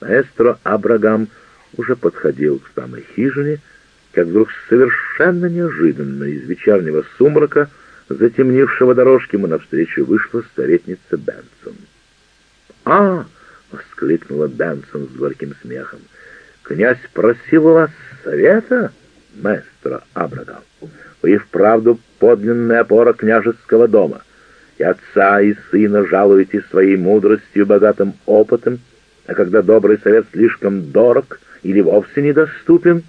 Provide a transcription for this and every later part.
Маэстро Абрагам уже подходил к самой хижине, как вдруг совершенно неожиданно из вечернего сумрака, затемнившего дорожки, ему навстречу вышла советница Бенсон. «А!» — воскликнула Бенсон с горьким смехом. «Князь просил у вас совета, маэстро Абрагам. Вы и вправду подлинная опора княжеского дома. И отца, и сына жалуете своей мудростью и богатым опытом, а когда добрый совет слишком дорог или вовсе недоступен...»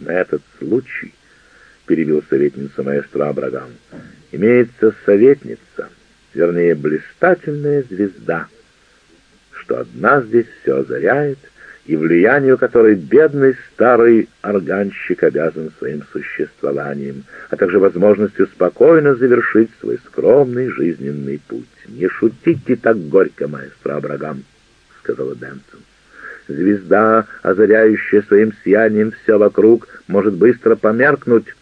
На этот случай, — перебил советница маэстро Абрагам, — имеется советница, вернее, блистательная звезда, что одна здесь все озаряет, и влиянию которой бедный старый органщик обязан своим существованием, а также возможностью спокойно завершить свой скромный жизненный путь. «Не шутите так горько, маэстро Абрагам», — сказала Бенсон. Звезда, озаряющая своим сиянием все вокруг, может быстро померкнуть,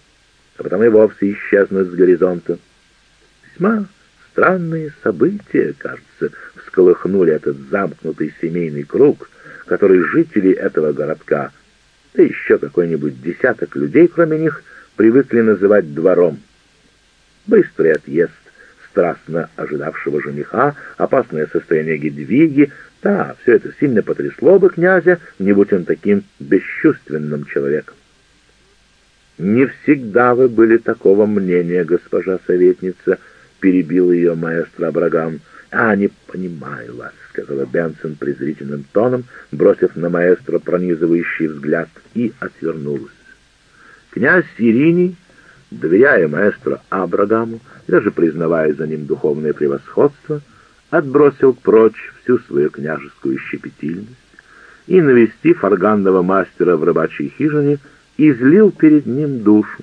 а потом и вовсе исчезнуть с горизонта. Весьма странные события, кажется, всколыхнули этот замкнутый семейный круг, который жители этого городка, да еще какой-нибудь десяток людей, кроме них, привыкли называть двором. Быстрый отъезд страстно ожидавшего жениха, опасное состояние Гедвиги, да, все это сильно потрясло бы князя, не будь он таким бесчувственным человеком. «Не всегда вы были такого мнения, госпожа советница», — перебил ее маэстро Абрагам. «А, не понимаю вас», — сказала Бенсон презрительным тоном, бросив на маэстро пронизывающий взгляд, и отвернулась. Князь Ириний, доверяя маэстро Абрагаму, даже признавая за ним духовное превосходство, — отбросил прочь всю свою княжескую щепетильность и, навестив органного мастера в рыбачьей хижине, излил перед ним душу.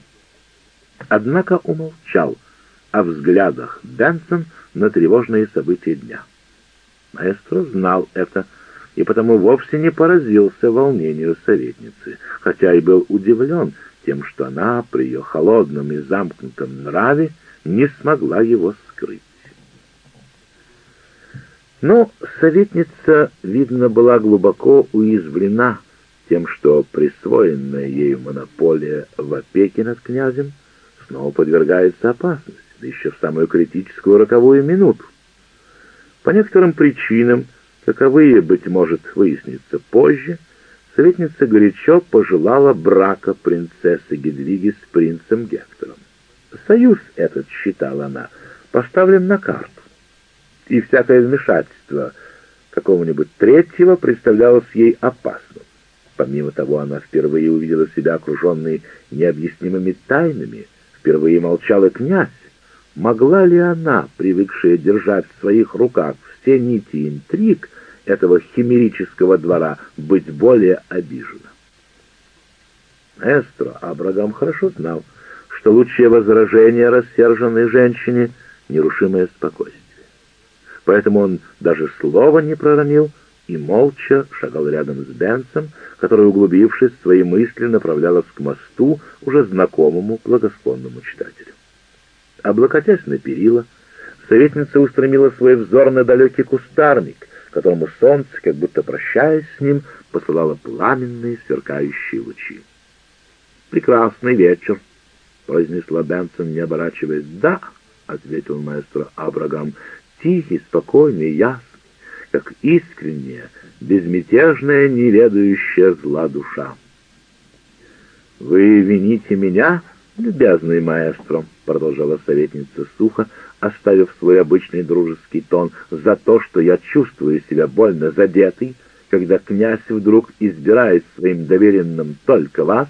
Однако умолчал о взглядах Бенсон на тревожные события дня. Маэстро знал это и потому вовсе не поразился волнению советницы, хотя и был удивлен тем, что она при ее холодном и замкнутом нраве не смогла его скрыть. Но советница, видно, была глубоко уязвлена тем, что присвоенная ею монополия в опеке над князем снова подвергается опасности, да еще в самую критическую роковую минуту. По некоторым причинам, каковые, быть может, выяснится позже, советница горячо пожелала брака принцессы Гедвиги с принцем Гектором. Союз этот, считала она, поставлен на карту и всякое вмешательство какого-нибудь третьего представлялось ей опасным. Помимо того, она впервые увидела себя окруженной необъяснимыми тайнами, впервые молчал и князь. Могла ли она, привыкшая держать в своих руках все нити интриг этого химерического двора, быть более обижена? Эстро Абрагам хорошо знал, что лучшее возражение рассерженной женщине — нерушимое спокойствие поэтому он даже слова не проронил и молча шагал рядом с Бенсом, который, углубившись в свои мысли, направлялась к мосту, уже знакомому благосклонному читателю. Облокотясь на перила, советница устремила свой взор на далекий кустарник, которому солнце, как будто прощаясь с ним, посылало пламенные сверкающие лучи. «Прекрасный вечер», — произнесла Бенсон, не оборачиваясь. «Да», — ответил маэстро Абрагам, тихий, спокойный, ясный, как искренняя, безмятежная, неведающая зла душа. «Вы вините меня, любезный маэстро», — продолжала советница сухо, оставив свой обычный дружеский тон, «за то, что я чувствую себя больно задетый, когда князь вдруг избирает своим доверенным только вас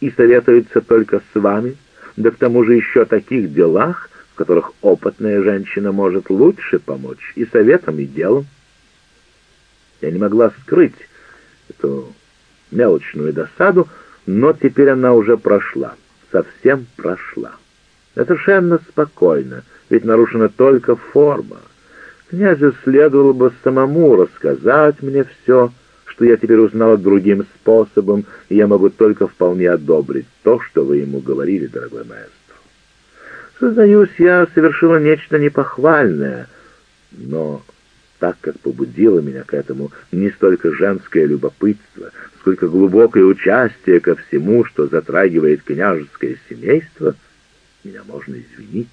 и советуется только с вами, да к тому же еще о таких делах, в которых опытная женщина может лучше помочь и советом, и делом. Я не могла скрыть эту мелочную досаду, но теперь она уже прошла, совсем прошла. Совершенно спокойно, ведь нарушена только форма. Князю следовало бы самому рассказать мне все, что я теперь узнала другим способом, и я могу только вполне одобрить то, что вы ему говорили, дорогой маэстро. Сознаюсь, я совершила нечто непохвальное, но так как побудило меня к этому не столько женское любопытство, сколько глубокое участие ко всему, что затрагивает княжеское семейство, меня можно извинить.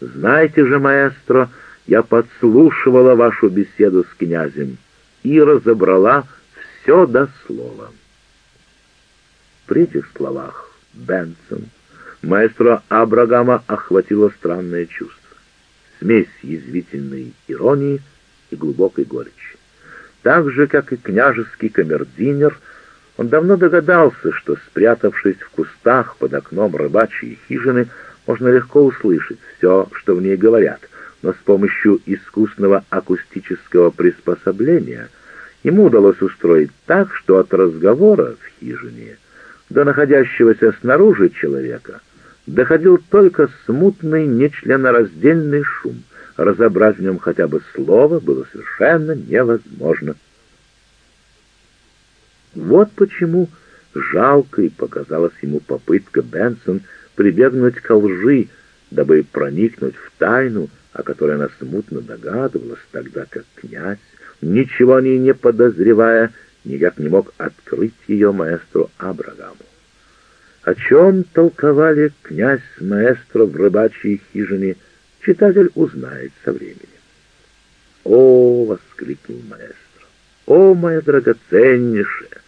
Знаете же, маэстро, я подслушивала вашу беседу с князем и разобрала все до слова. При этих словах Бенсон, маэстро Абрагама охватило странное чувство. Смесь язвительной иронии и глубокой горечи. Так же, как и княжеский камердинер, он давно догадался, что, спрятавшись в кустах под окном рыбачьей хижины, можно легко услышать все, что в ней говорят, но с помощью искусного акустического приспособления ему удалось устроить так, что от разговора в хижине до находящегося снаружи человека доходил только смутный нечленораздельный шум. Разобрать в нем хотя бы слово было совершенно невозможно. Вот почему жалкой показалась ему попытка Бенсон прибегнуть к лжи, дабы проникнуть в тайну, о которой она смутно догадывалась, тогда как князь, ничего о ней не подозревая, никак не мог открыть ее маэстру Абрагаму. О чем толковали князь с маэстро в рыбачьей хижине, читатель узнает со временем. «О!» — воскликнул маэстро. «О, моя драгоценнейшая!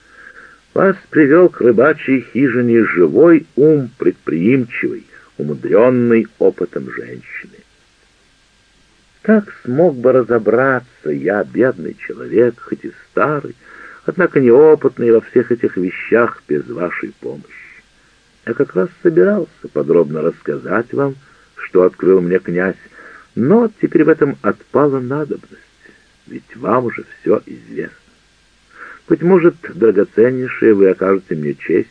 Вас привел к рыбачьей хижине живой ум предприимчивый, умудренный опытом женщины. Как смог бы разобраться я, бедный человек, хоть и старый, однако неопытный во всех этих вещах без вашей помощи? Я как раз собирался подробно рассказать вам, что открыл мне князь, но теперь в этом отпала надобность, ведь вам уже все известно. Быть может, драгоценнейшее, вы окажете мне честь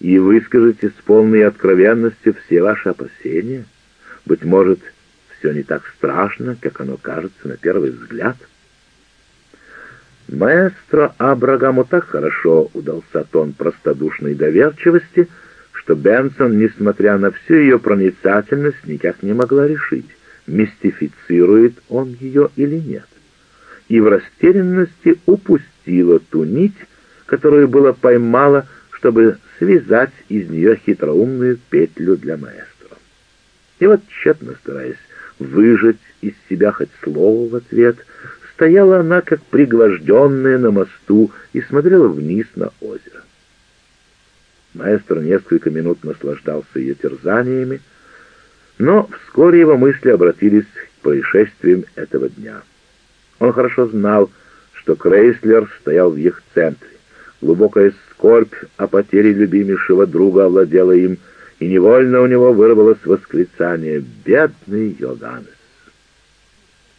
и выскажете с полной откровенностью все ваши опасения. Быть может, все не так страшно, как оно кажется на первый взгляд. Маэстро Абрагаму так хорошо удался тон простодушной доверчивости, что Бенсон, несмотря на всю ее проницательность, никак не могла решить, мистифицирует он ее или нет. И в растерянности упустила ту нить, которую было поймала, чтобы связать из нее хитроумную петлю для маэстро. И вот, тщетно стараясь выжать из себя хоть слово в ответ, стояла она, как пригвожденная на мосту, и смотрела вниз на озеро. Маэстро несколько минут наслаждался ее терзаниями, но вскоре его мысли обратились к происшествиям этого дня. Он хорошо знал, что Крейслер стоял в их центре. Глубокая скорбь о потере любимейшего друга овладела им, и невольно у него вырвалось восклицание «Бедный Йоганнес!».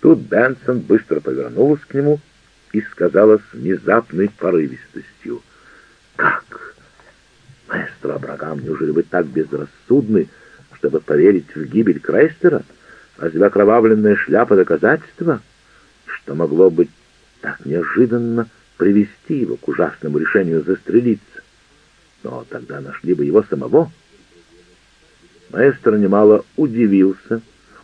Тут Бенсон быстро повернулась к нему и сказала с внезапной порывистостью «Как? Маэстро Абрагам, неужели вы так безрассудны, чтобы поверить в гибель Крейстера? Разве окровавленная шляпа доказательства? Что могло быть так неожиданно привести его к ужасному решению застрелиться? Но тогда нашли бы его самого». Маэстро немало удивился,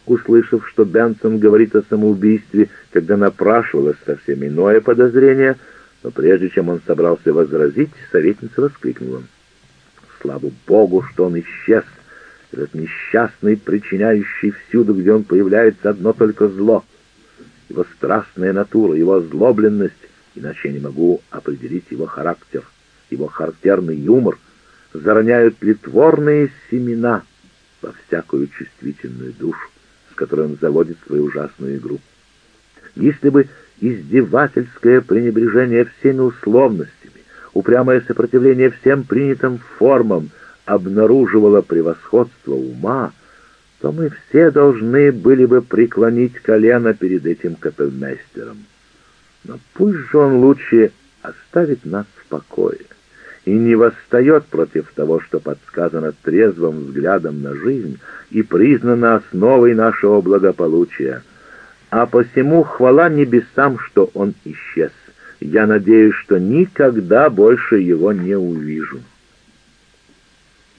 услышав, что Бенсон говорит о самоубийстве, когда напрашивалось совсем иное подозрение, но прежде чем он собрался возразить, советница воскликнула. «Слава Богу, что он исчез! Этот несчастный, причиняющий всюду, где он появляется, одно только зло. Его страстная натура, его озлобленность, иначе я не могу определить его характер, его характерный юмор, зароняют литворные семена» во всякую чувствительную душу, с которой он заводит свою ужасную игру. Если бы издевательское пренебрежение всеми условностями, упрямое сопротивление всем принятым формам обнаруживало превосходство ума, то мы все должны были бы преклонить колено перед этим капельмейстером. Но пусть же он лучше оставит нас в покое и не восстает против того, что подсказано трезвым взглядом на жизнь и признано основой нашего благополучия. А посему хвала небесам, что он исчез. Я надеюсь, что никогда больше его не увижу.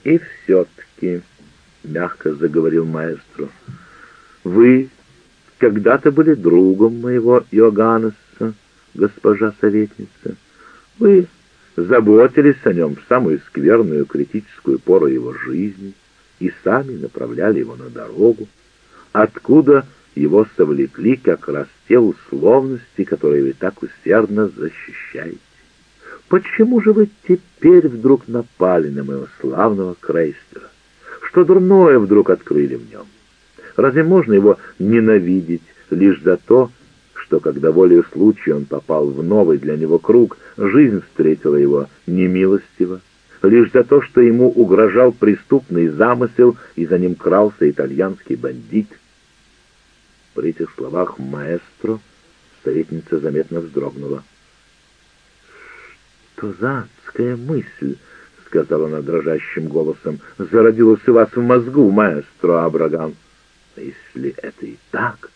И все-таки, — мягко заговорил маэстро, — вы когда-то были другом моего Иоганнеса, госпожа советница. Вы заботились о нем в самую скверную критическую пору его жизни и сами направляли его на дорогу, откуда его совлекли как раз те условности, которые вы так усердно защищаете. Почему же вы теперь вдруг напали на моего славного Крейстера? Что дурное вдруг открыли в нем? Разве можно его ненавидеть лишь за то, что, когда волею случая он попал в новый для него круг, жизнь встретила его немилостиво, лишь за то, что ему угрожал преступный замысел и за ним крался итальянский бандит? При этих словах маэстро советница заметно вздрогнула. «Что за адская мысль?» — сказала она дрожащим голосом. «Зародилась у вас в мозгу, маэстро Абрагам». Но если это и так,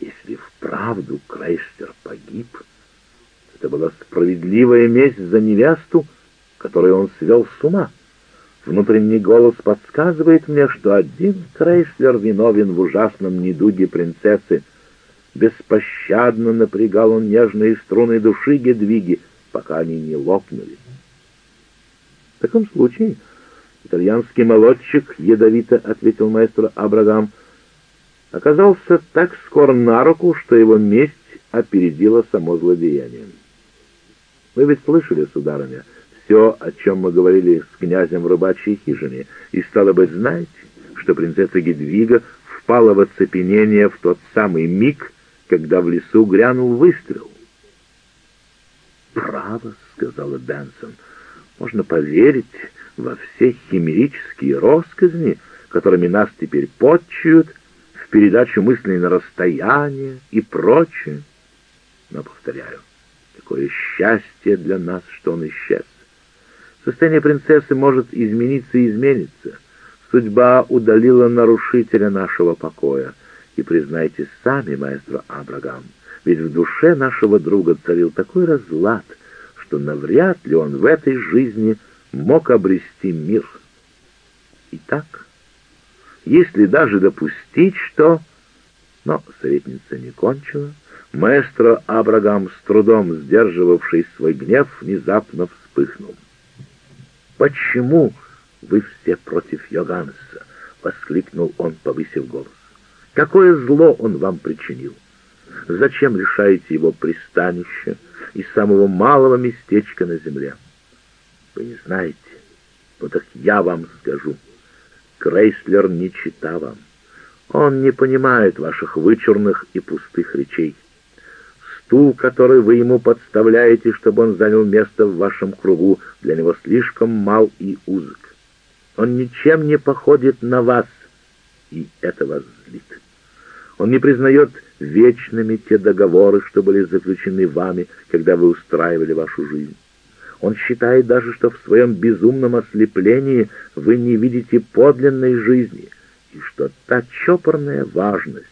если вправду Крейстер погиб, это была справедливая месть за невесту, которую он свел с ума. Внутренний голос подсказывает мне, что один Крейслер виновен в ужасном недуге принцессы. Беспощадно напрягал он нежные струны души Гедвиги, пока они не лопнули. В таком случае итальянский молодчик, ядовито ответил маэстро Абрагам, оказался так скор на руку, что его месть опередила само злодеяние. Вы ведь слышали, сударыня, все, о чем мы говорили с князем в рыбачьей хижине, и, стало быть, знаете, что принцесса Гедвига впала в оцепенение в тот самый миг, когда в лесу грянул выстрел. «Право», — сказала Бенсон, — «можно поверить во все химерические росказни, которыми нас теперь подчуют, в передачу мыслей на расстояние и прочее. Но, повторяю, какое счастье для нас, что он исчез. Состояние принцессы может измениться и изменится. Судьба удалила нарушителя нашего покоя. И признайте сами, маэстро Абрагам, ведь в душе нашего друга царил такой разлад, что навряд ли он в этой жизни мог обрести мир. Итак, если даже допустить, что... Но советница не кончила. Маэстро Абрагам, с трудом сдерживавший свой гнев, внезапно вспыхнул. «Почему вы все против Йоганнеса?» — воскликнул он, повысив голос. «Какое зло он вам причинил? Зачем лишаете его пристанища и самого малого местечка на земле? Вы не знаете, но так я вам скажу. Крейслер не чита вам. Он не понимает ваших вычурных и пустых речей стул, который вы ему подставляете, чтобы он занял место в вашем кругу, для него слишком мал и узок. Он ничем не походит на вас, и это вас злит. Он не признает вечными те договоры, что были заключены вами, когда вы устраивали вашу жизнь. Он считает даже, что в своем безумном ослеплении вы не видите подлинной жизни, и что та чопорная важность,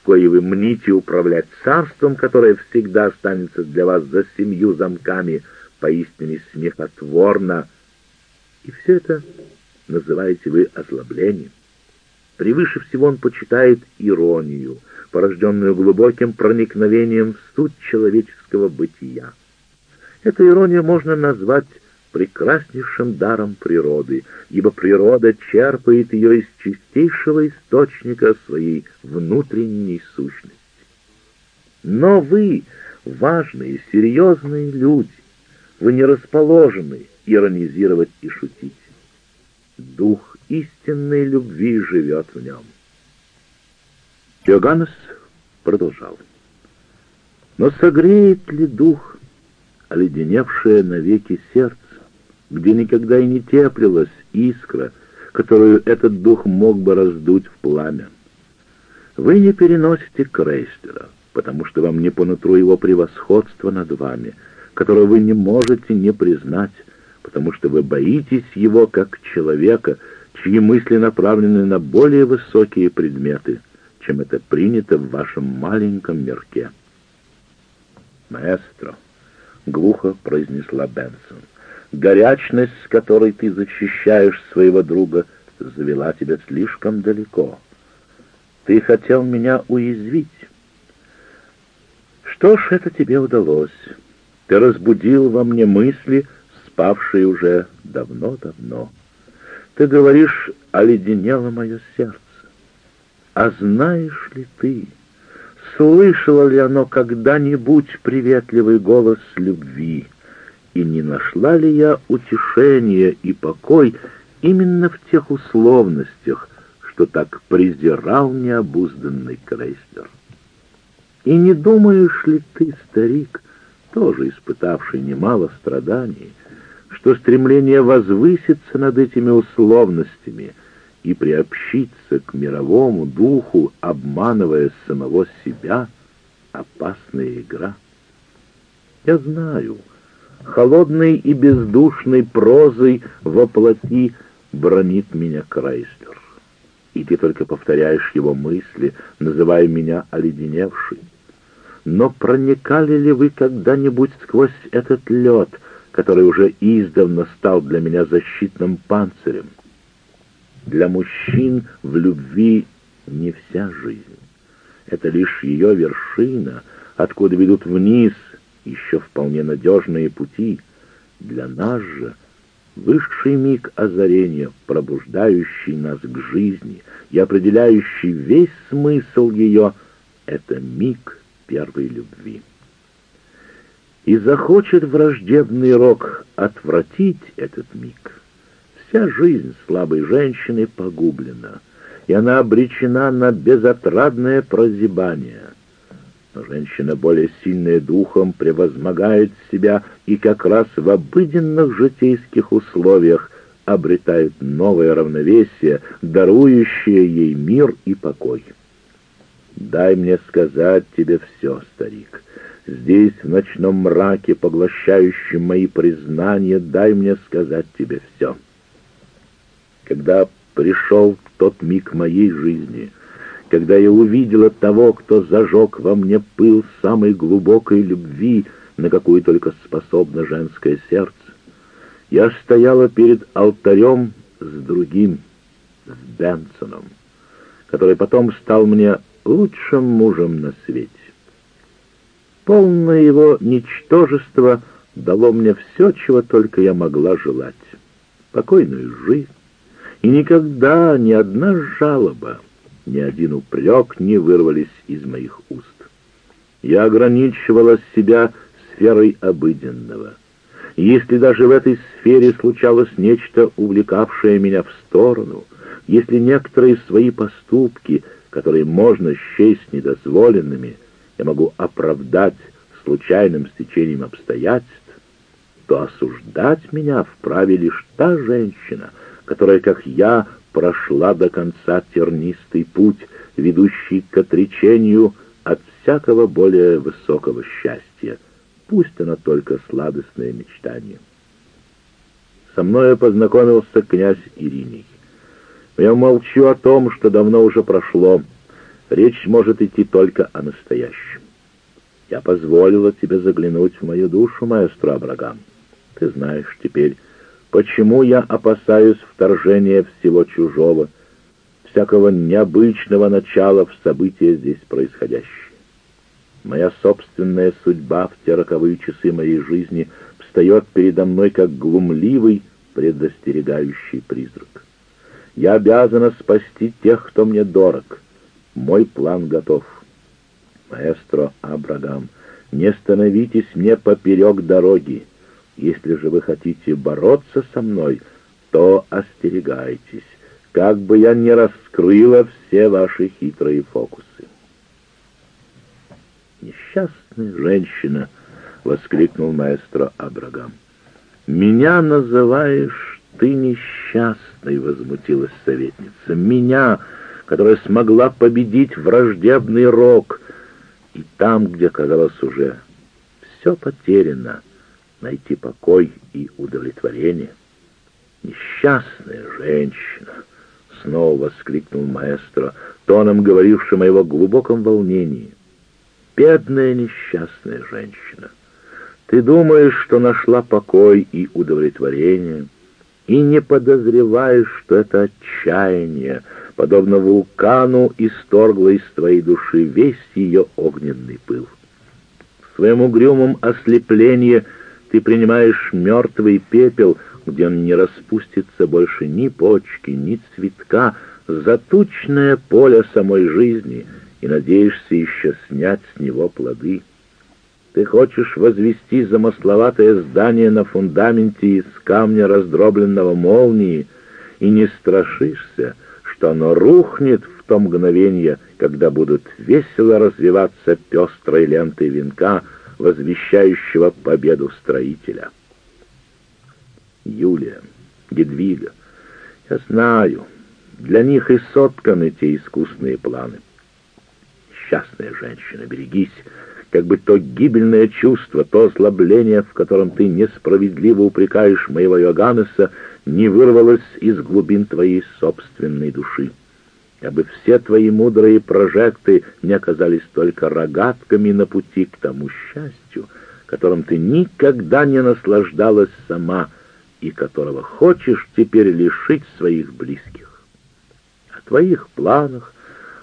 с коей вы мните управлять царством, которое всегда останется для вас за семью замками, поистине смехотворно. И все это называете вы озлоблением. Превыше всего он почитает иронию, порожденную глубоким проникновением в суть человеческого бытия. Эту иронию можно назвать прекраснейшим даром природы, ибо природа черпает ее из чистейшего источника своей внутренней сущности. Но вы, важные, серьезные люди, вы не расположены иронизировать и шутить. Дух истинной любви живет в нем. Иоганнес продолжал. Но согреет ли дух, оледеневшее навеки сердце, где никогда и не теплилась искра, которую этот дух мог бы раздуть в пламя. Вы не переносите Крейстера, потому что вам не по его превосходство над вами, которого вы не можете не признать, потому что вы боитесь его как человека, чьи мысли направлены на более высокие предметы, чем это принято в вашем маленьком мирке. «Маэстро», — глухо произнесла Бенсон, — Горячность, с которой ты защищаешь своего друга, завела тебя слишком далеко. Ты хотел меня уязвить. Что ж, это тебе удалось. Ты разбудил во мне мысли, спавшие уже давно-давно. Ты говоришь, оледенело мое сердце. А знаешь ли ты, слышало ли оно когда-нибудь приветливый голос любви, и не нашла ли я утешения и покой именно в тех условностях, что так презирал необузданный Крейслер? И не думаешь ли ты, старик, тоже испытавший немало страданий, что стремление возвыситься над этими условностями и приобщиться к мировому духу, обманывая самого себя, опасная игра? Я знаю, холодной и бездушной прозой воплоти бронит меня Крайслер. И ты только повторяешь его мысли, называя меня оледеневшей. Но проникали ли вы когда-нибудь сквозь этот лед, который уже издавна стал для меня защитным панцирем? Для мужчин в любви не вся жизнь. Это лишь ее вершина, откуда ведут вниз еще вполне надежные пути. Для нас же высший миг озарения, пробуждающий нас к жизни и определяющий весь смысл ее, это миг первой любви. И захочет враждебный рок отвратить этот миг. Вся жизнь слабой женщины погублена, и она обречена на безотрадное прозябание. Но женщина, более сильная духом, превозмогает себя и как раз в обыденных житейских условиях обретает новое равновесие, дарующее ей мир и покой. Дай мне сказать тебе все, старик. Здесь, в ночном мраке, поглощающем мои признания, дай мне сказать тебе все. Когда пришел тот миг моей жизни, когда я увидела того, кто зажег во мне пыл самой глубокой любви, на какую только способно женское сердце, я стояла перед алтарем с другим, с Бенсоном, который потом стал мне лучшим мужем на свете. Полное его ничтожество дало мне все, чего только я могла желать. Покойную жизнь, и никогда ни одна жалоба, ни один упрек не вырвались из моих уст. Я ограничивала себя сферой обыденного. если даже в этой сфере случалось нечто, увлекавшее меня в сторону, если некоторые свои поступки — которые можно счесть недозволенными, я могу оправдать случайным стечением обстоятельств, то осуждать меня вправе лишь та женщина, которая, как я, прошла до конца тернистый путь, ведущий к отречению от всякого более высокого счастья, пусть она только сладостное мечтание. Со мной познакомился князь Ириний. Я молчу о том, что давно уже прошло. Речь может идти только о настоящем. Я позволила тебе заглянуть в мою душу, маэстро Абрагам. Ты знаешь теперь, почему я опасаюсь вторжения всего чужого, всякого необычного начала в события здесь происходящие. Моя собственная судьба в те роковые часы моей жизни встает передо мной как глумливый, предостерегающий призрак. Я обязана спасти тех, кто мне дорог. Мой план готов. Маэстро Абрагам, не становитесь мне поперек дороги. Если же вы хотите бороться со мной, то остерегайтесь, как бы я не раскрыла все ваши хитрые фокусы. «Несчастная женщина!» — воскликнул маэстро Абрагам. «Меня называешь ты несчастный!» — возмутилась советница. «Меня, которая смогла победить враждебный рок, и там, где, казалось, уже все потеряно, найти покой и удовлетворение. «Несчастная женщина!» — снова воскликнул маэстро, тоном говорившим о его глубоком волнении. «Бедная несчастная женщина! Ты думаешь, что нашла покой и удовлетворение?» и не подозреваешь, что это отчаяние, подобно вулкану, исторгла из твоей души весь ее огненный пыл. В своем угрюмом ослеплении ты принимаешь мертвый пепел, где не распустится больше ни почки, ни цветка, затучное поле самой жизни, и надеешься еще снять с него плоды. Ты хочешь возвести замысловатое здание на фундаменте из камня, раздробленного молнии, и не страшишься, что оно рухнет в то мгновение, когда будут весело развиваться пестрой лентой венка, возвещающего победу строителя. Юлия, Гедвига, я знаю, для них и сотканы те искусные планы. Счастная женщина, берегись, как бы то гибельное чувство, то ослабление, в котором ты несправедливо упрекаешь моего Йоганнеса, не вырвалось из глубин твоей собственной души. Как все твои мудрые прожекты не оказались только рогатками на пути к тому счастью, которым ты никогда не наслаждалась сама и которого хочешь теперь лишить своих близких. О твоих планах,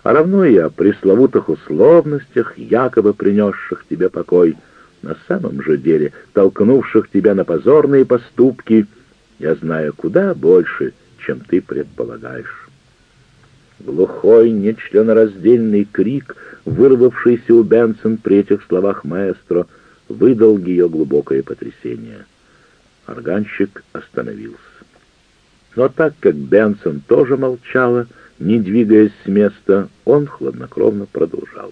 а равно и о пресловутых условностях, якобы принесших тебе покой, на самом же деле толкнувших тебя на позорные поступки — я знаю куда больше, чем ты предполагаешь. Глухой, нечленораздельный крик, вырвавшийся у Бенсон при этих словах маэстро, выдал ее глубокое потрясение. Органщик остановился. Но так как Бенсон тоже молчала, не двигаясь с места, он хладнокровно продолжал.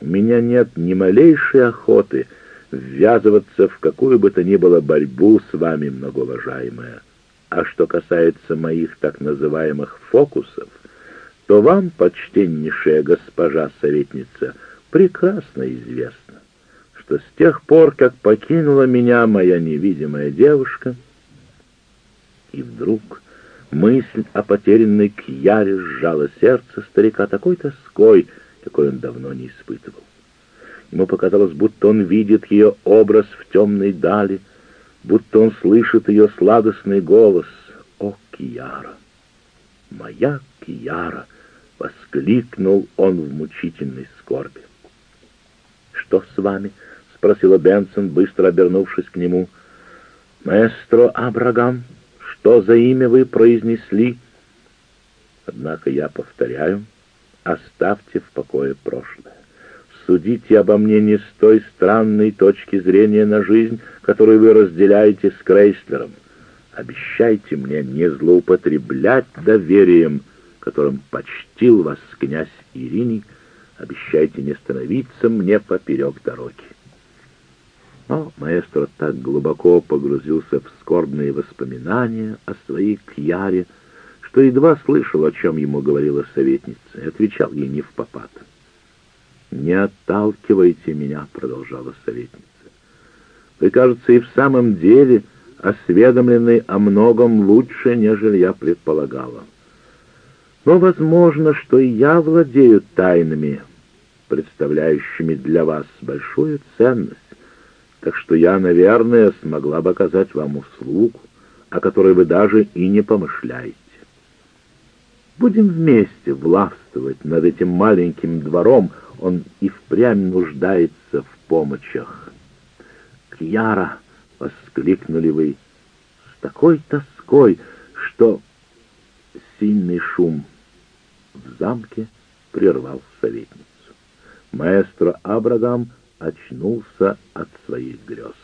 «У меня нет ни малейшей охоты ввязываться в какую бы то ни было борьбу с вами, многоуважаемая. А что касается моих так называемых фокусов, то вам, почтеннейшая госпожа советница, прекрасно известно, что с тех пор, как покинула меня моя невидимая девушка, и вдруг мысль о потерянной Кьяре сжала сердце старика такой тоской, какой он давно не испытывал. Ему показалось, будто он видит ее образ в темной дали, будто он слышит ее сладостный голос. «О, Кияра! Моя Кияра!» — воскликнул он в мучительной скорби. «Что с вами?» — спросила Бенсон, быстро обернувшись к нему. «Маэстро Абрагам, что за имя вы произнесли?» «Однако я повторяю, оставьте в покое прошлое судите обо мне не с той странной точки зрения на жизнь, которую вы разделяете с Крейслером. Обещайте мне не злоупотреблять доверием, которым почтил вас князь Ириний, обещайте не становиться мне поперек дороги. Но маэстро так глубоко погрузился в скорбные воспоминания о своей Кьяре, что едва слышал, о чем ему говорила советница, и отвечал ей не в попад. «Не отталкивайте меня», — продолжала советница. «Вы, кажется, и в самом деле осведомлены о многом лучше, нежели я предполагала. Но возможно, что и я владею тайнами, представляющими для вас большую ценность, так что я, наверное, смогла бы оказать вам услугу, о которой вы даже и не помышляете. Будем вместе властвовать над этим маленьким двором, он и впрямь нуждается в помощах. «Кьяра!» — воскликнули вы с такой тоской, что сильный шум в замке прервал советницу. Маэстро Абрагам очнулся от своих грез.